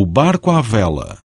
O barco à vela.